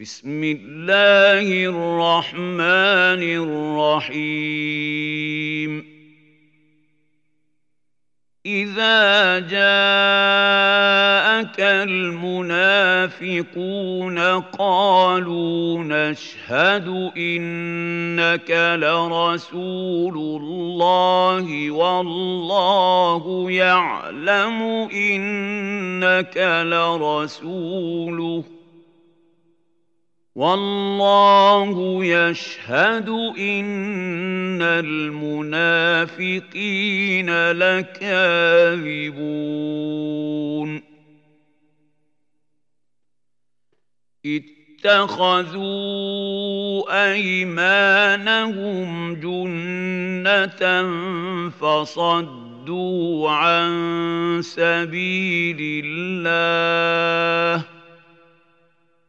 بسم الله الرحمن الرحيم. إذا جاءك المنافقون قالوا نشهد إنك لرسول الله والله يعلم إنك لرسوله. والله يشهد إن المنافقين لكاذبون. اتخذوا أيمانهم جنة فصدوا عن سبيل الله.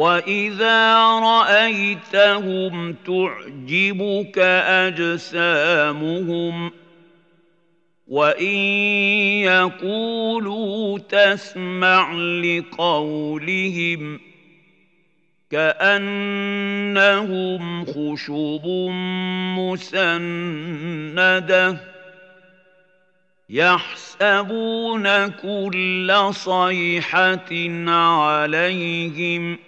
واذا رايتهم تعجبك اجسامهم وان يقولوا تسمع لقولهم كانهم خشب مسنده يحسبون كل صيحه عليهم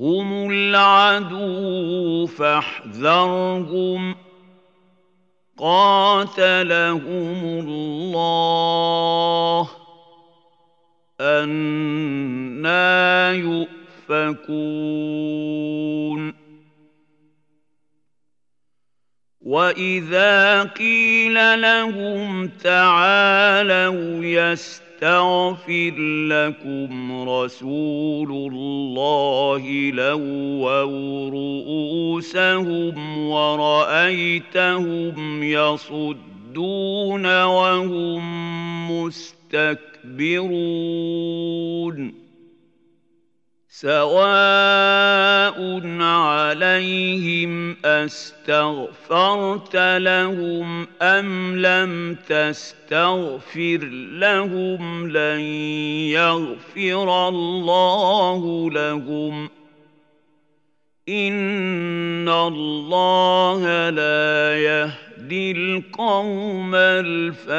هم العدو فاحذرهم. قاتلهم الله. أنا يؤفكون. وإذا قيل لهم تعالوا يستقيمون يستغفر لكم رسول الله لووا رؤوسهم ورأيتهم يصدون وهم مستكبرون سواء عليهم أستغفرت لهم أم لم تستغفر لهم لن يغفر الله لهم. إن الله لا يهدي القوم الفاسقين.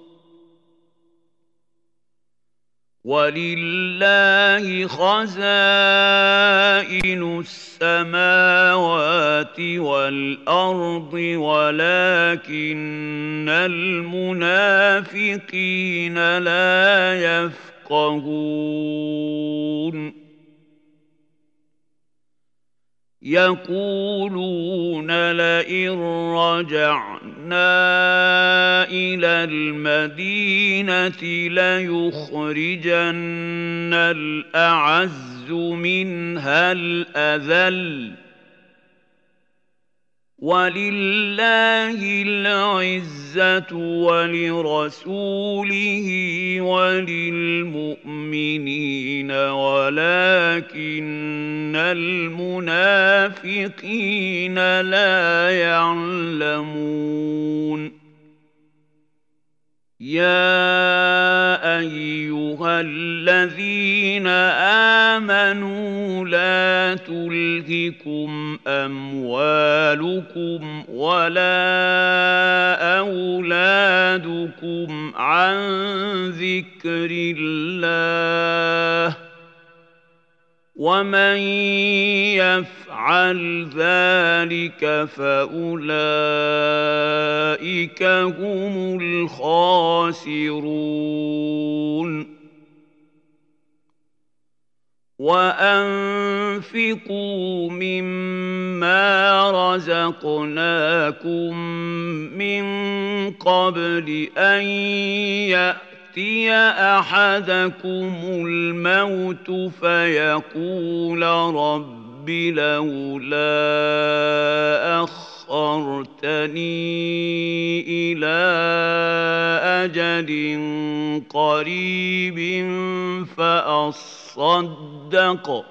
ولله خزائن السماوات والارض ولكن المنافقين لا يفقهون يقولون لئن رجعنا إلى المدينة ليخرجن الأعز منها الأذل. ولله العزة ولرسوله وللمؤمنين ولكن المنافقين لا يعلمون. يا أيها الذين آمنوا لا تلهكم أموالكم ولا أولادكم عن ذكر الله ومن يفعل ذلك فاولئك هم الخاسرون وانفقوا مما رزقناكم من قبل ان ياتي أحدكم الموت فيقول رب لولا أخرتني إلى أجل قريب فأصدق.